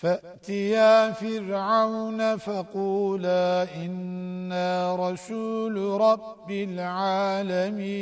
فأتيا فرعون فقولا إنا رسول رب العالمين.